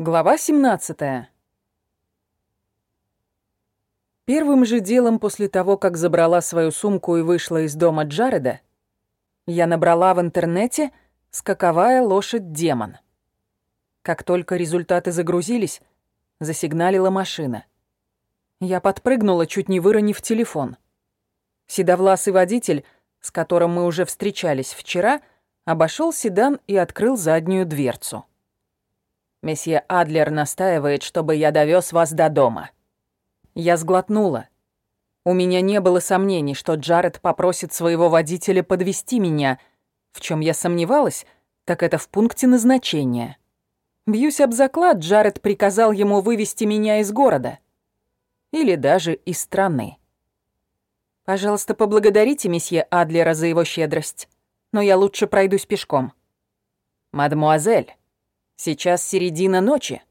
Глава 17. Первым же делом после того, как забрала свою сумку и вышла из дома Джареда, я набрала в интернете «Скаковая лошадь-демон». Как только результаты загрузились, засигналила машина. Я подпрыгнула, чуть не выронив телефон. Седовласый водитель, с которым мы уже встречались вчера, обошел седан и открыл заднюю дверцу. Месье Адлер настаивает, чтобы я довез вас до дома». Я сглотнула. У меня не было сомнений, что Джаред попросит своего водителя подвести меня. В чем я сомневалась, так это в пункте назначения. Бьюсь об заклад, Джаред приказал ему вывести меня из города. Или даже из страны. Пожалуйста, поблагодарите месье Адлера за его щедрость, но я лучше пройдусь пешком. Мадмуазель, Сейчас середина ночи.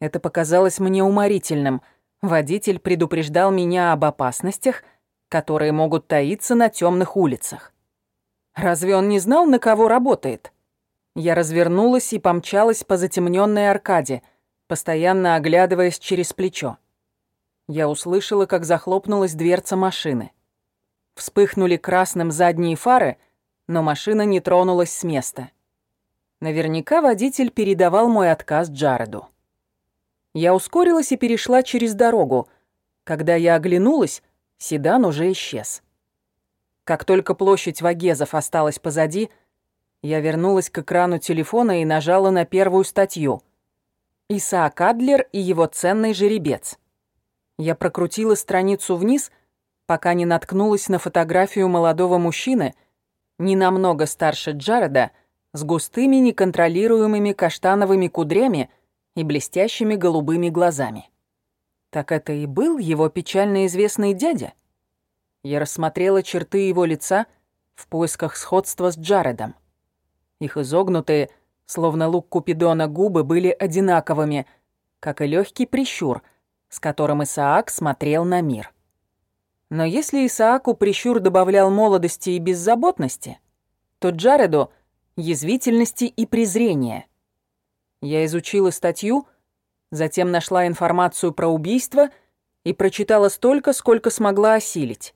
Это показалось мне уморительным. Водитель предупреждал меня об опасностях, которые могут таиться на темных улицах. Разве он не знал, на кого работает? Я развернулась и помчалась по затемненной аркаде, постоянно оглядываясь через плечо. Я услышала, как захлопнулась дверца машины. Вспыхнули красным задние фары, но машина не тронулась с места. Наверняка водитель передавал мой отказ Джареду. Я ускорилась и перешла через дорогу. Когда я оглянулась, седан уже исчез. Как только площадь Вагезов осталась позади, я вернулась к экрану телефона и нажала на первую статью. Исаак Адлер и его ценный жеребец. Я прокрутила страницу вниз, пока не наткнулась на фотографию молодого мужчины, не намного старше Джареда, с густыми неконтролируемыми каштановыми кудрями и блестящими голубыми глазами. Так это и был его печально известный дядя? Я рассмотрела черты его лица в поисках сходства с Джаредом. Их изогнутые, словно лук Купидона, губы были одинаковыми, как и легкий прищур, с которым Исаак смотрел на мир. Но если Исааку прищур добавлял молодости и беззаботности, то Джареду — язвительности и презрения. Я изучила статью, затем нашла информацию про убийство и прочитала столько, сколько смогла осилить.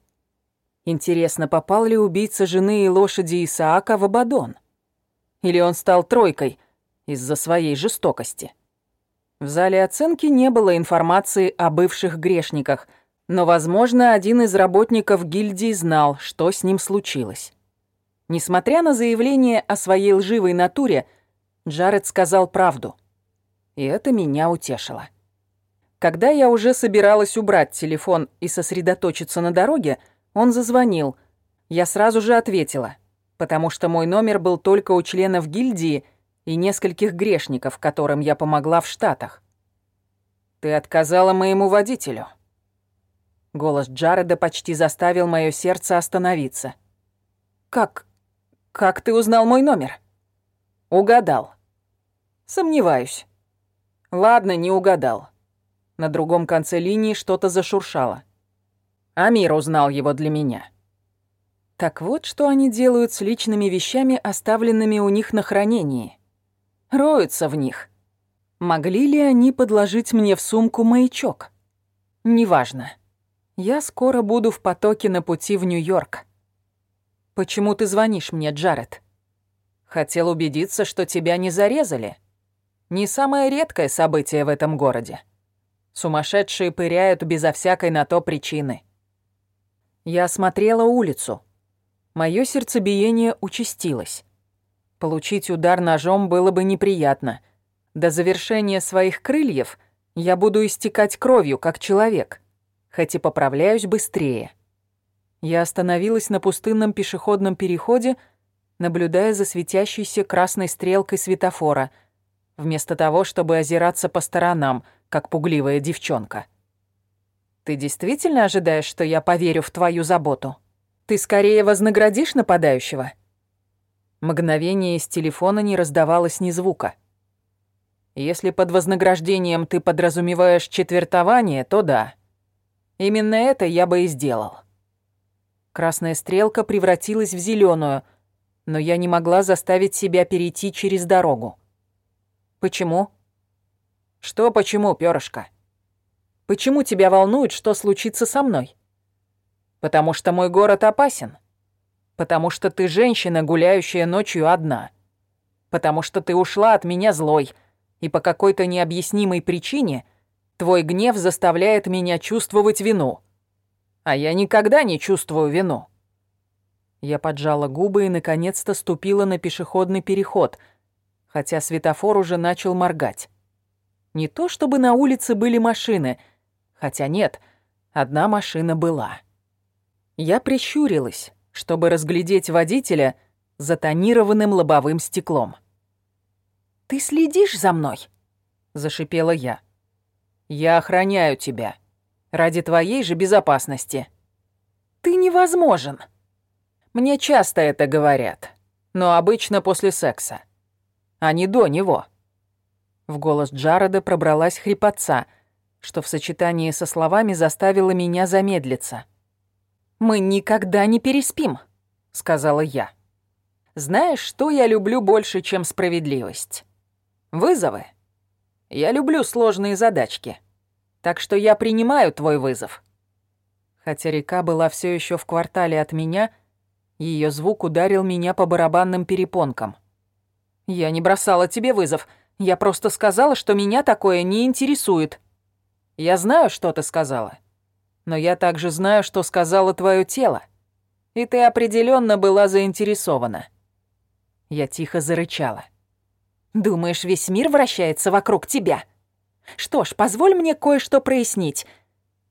Интересно, попал ли убийца жены и лошади Исаака в Абадон? Или он стал тройкой из-за своей жестокости? В зале оценки не было информации о бывших грешниках, но, возможно, один из работников гильдии знал, что с ним случилось. Несмотря на заявление о своей лживой натуре, Джаред сказал правду. И это меня утешило. Когда я уже собиралась убрать телефон и сосредоточиться на дороге, он зазвонил. Я сразу же ответила, потому что мой номер был только у членов гильдии и нескольких грешников, которым я помогла в Штатах. «Ты отказала моему водителю». Голос Джареда почти заставил мое сердце остановиться. «Как? «Как ты узнал мой номер?» «Угадал». «Сомневаюсь». «Ладно, не угадал». На другом конце линии что-то зашуршало. Амир узнал его для меня. Так вот, что они делают с личными вещами, оставленными у них на хранении. Роются в них. Могли ли они подложить мне в сумку маячок? Неважно. Я скоро буду в потоке на пути в Нью-Йорк. «Почему ты звонишь мне, Джаред?» «Хотел убедиться, что тебя не зарезали. Не самое редкое событие в этом городе. Сумасшедшие пыряют безо всякой на то причины». Я осмотрела улицу. Моё сердцебиение участилось. Получить удар ножом было бы неприятно. До завершения своих крыльев я буду истекать кровью, как человек, хоть и поправляюсь быстрее. Я остановилась на пустынном пешеходном переходе, наблюдая за светящейся красной стрелкой светофора, вместо того, чтобы озираться по сторонам, как пугливая девчонка. «Ты действительно ожидаешь, что я поверю в твою заботу? Ты скорее вознаградишь нападающего?» Мгновение из телефона не раздавалось ни звука. «Если под вознаграждением ты подразумеваешь четвертование, то да. Именно это я бы и сделал». Красная стрелка превратилась в зеленую, но я не могла заставить себя перейти через дорогу. Почему? Что почему, перышко? Почему тебя волнует, что случится со мной? Потому что мой город опасен. Потому что ты женщина, гуляющая ночью одна. Потому что ты ушла от меня злой, и по какой-то необъяснимой причине твой гнев заставляет меня чувствовать вину. А я никогда не чувствую вину. Я поджала губы и наконец-то ступила на пешеходный переход, хотя светофор уже начал моргать. Не то чтобы на улице были машины, хотя нет, одна машина была. Я прищурилась, чтобы разглядеть водителя за тонированным лобовым стеклом. «Ты следишь за мной?» — зашипела я. «Я охраняю тебя. Ради твоей же безопасности». «Ты невозможен!» Мне часто это говорят, но обычно после секса, а не до него. В голос Джареда пробралась хрипотца, что в сочетании со словами заставило меня замедлиться. «Мы никогда не переспим», — сказала я. «Знаешь, что я люблю больше, чем справедливость? Вызовы. Я люблю сложные задачки. Так что я принимаю твой вызов». Хотя река была все еще в квартале от меня, ее звук ударил меня по барабанным перепонкам. «Я не бросала тебе вызов. Я просто сказала, что меня такое не интересует». «Я знаю, что ты сказала. Но я также знаю, что сказала твое тело. И ты определенно была заинтересована». Я тихо зарычала. «Думаешь, весь мир вращается вокруг тебя? Что ж, позволь мне кое-что прояснить.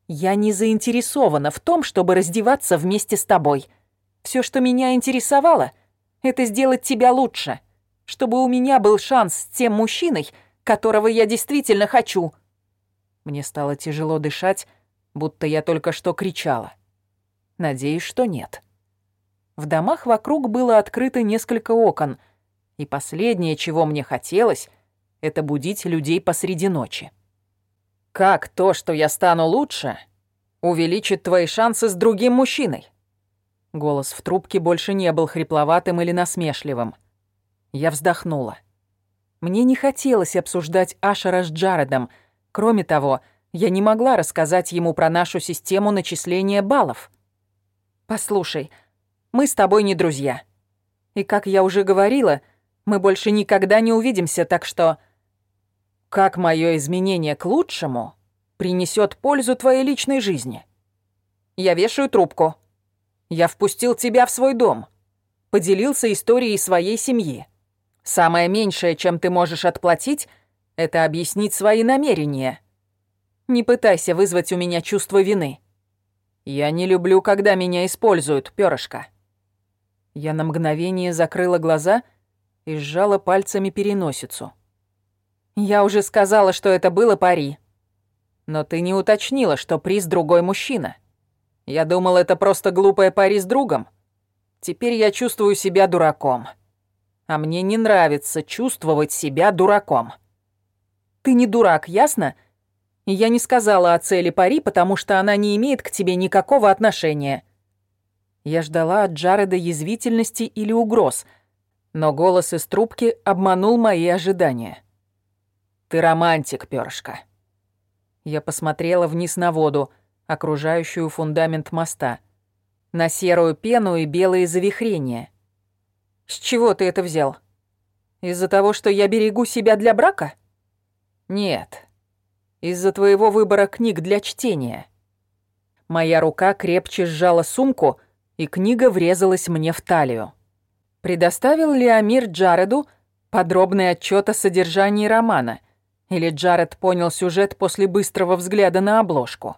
Я не заинтересована в том, чтобы раздеваться вместе с тобой». Все, что меня интересовало, это сделать тебя лучше, чтобы у меня был шанс с тем мужчиной, которого я действительно хочу». Мне стало тяжело дышать, будто я только что кричала. Надеюсь, что нет. В домах вокруг было открыто несколько окон, и последнее, чего мне хотелось, это будить людей посреди ночи. «Как то, что я стану лучше, увеличит твои шансы с другим мужчиной?» Голос в трубке больше не был хрипловатым или насмешливым. Я вздохнула. Мне не хотелось обсуждать Ашера с Джаредом. Кроме того, я не могла рассказать ему про нашу систему начисления баллов. «Послушай, мы с тобой не друзья. И, как я уже говорила, мы больше никогда не увидимся, так что...» «Как мое изменение к лучшему принесет пользу твоей личной жизни?» «Я вешаю трубку», я впустил тебя в свой дом. Поделился историей своей семьи. Самое меньшее, чем ты можешь отплатить, это объяснить свои намерения. Не пытайся вызвать у меня чувство вины. Я не люблю, когда меня используют, перышко. Я на мгновение закрыла глаза и сжала пальцами переносицу. Я уже сказала, что это было пари. Но ты не уточнила, что приз другой мужчина. Я думал, это просто глупая пари с другом. Теперь я чувствую себя дураком. А мне не нравится чувствовать себя дураком. Ты не дурак, ясно? Я не сказала о цели пари, потому что она не имеет к тебе никакого отношения. Я ждала от Джареда язвительности или угроз, но голос из трубки обманул мои ожидания. «Ты романтик, перышко». Я посмотрела вниз на воду — окружающую фундамент моста, на серую пену и белые завихрения. «С чего ты это взял? Из-за того, что я берегу себя для брака?» «Нет, из-за твоего выбора книг для чтения». Моя рука крепче сжала сумку, и книга врезалась мне в талию. Предоставил ли Амир Джареду подробный отчет о содержании романа, или Джаред понял сюжет после быстрого взгляда на обложку?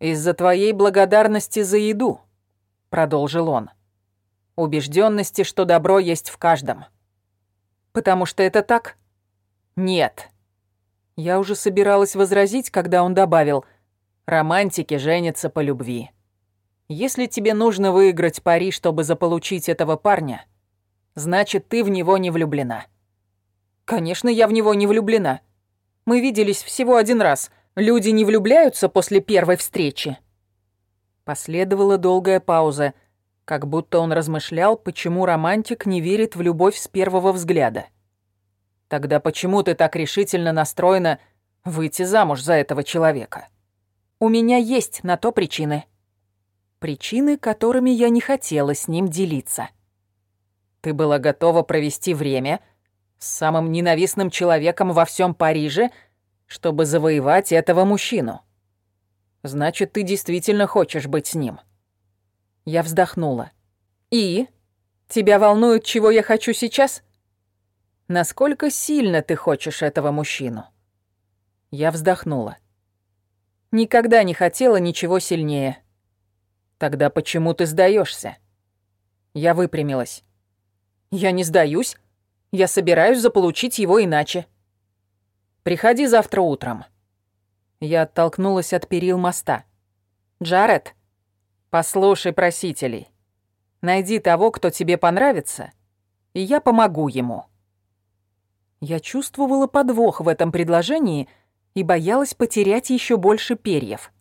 «Из-за твоей благодарности за еду», — продолжил он. «Убежденности, что добро есть в каждом». «Потому что это так?» «Нет». Я уже собиралась возразить, когда он добавил «Романтики женятся по любви». «Если тебе нужно выиграть пари, чтобы заполучить этого парня, значит, ты в него не влюблена». «Конечно, я в него не влюблена. Мы виделись всего один раз», — Люди не влюбляются после первой встречи?» Последовала долгая пауза, как будто он размышлял, почему романтик не верит в любовь с первого взгляда. Тогда почему ты так решительно настроена выйти замуж за этого человека? У меня есть на то причины. Причины, которыми я не хотела с ним делиться. Ты была готова провести время с самым ненавистным человеком во всем Париже, чтобы завоевать этого мужчину. Значит, ты действительно хочешь быть с ним. Я вздохнула. И? Тебя волнует, чего я хочу сейчас? Насколько сильно ты хочешь этого мужчину? Я вздохнула. Никогда не хотела ничего сильнее. Тогда почему ты сдаешься? Я выпрямилась. Я не сдаюсь. Я собираюсь заполучить его иначе. Приходи завтра утром. Я оттолкнулась от перил моста. Джаред, послушай просителей. Найди того, кто тебе понравится, и я помогу ему. Я чувствовала подвох в этом предложении и боялась потерять еще больше перьев.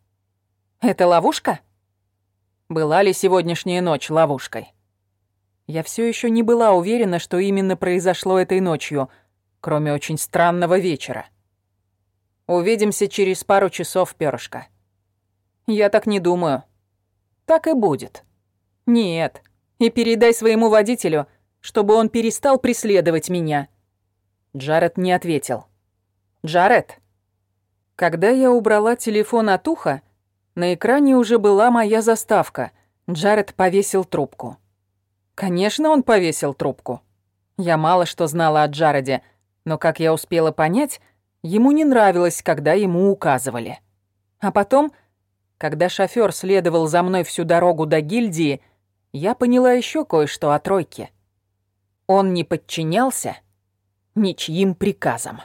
Это ловушка? Была ли сегодняшняя ночь ловушкой? Я все еще не была уверена, что именно произошло этой ночью, кроме очень странного вечера. Увидимся через пару часов, перышко. Я так не думаю. Так и будет. Нет. И передай своему водителю, чтобы он перестал преследовать меня. Джаред не ответил. Джаред. Когда я убрала телефон от уха, на экране уже была моя заставка. Джаред повесил трубку. Конечно, он повесил трубку. Я мало что знала о Джареде, но, как я успела понять, ему не нравилось, когда ему указывали. А потом, когда шофёр следовал за мной всю дорогу до гильдии, я поняла еще кое-что о тройке. Он не подчинялся ничьим приказам.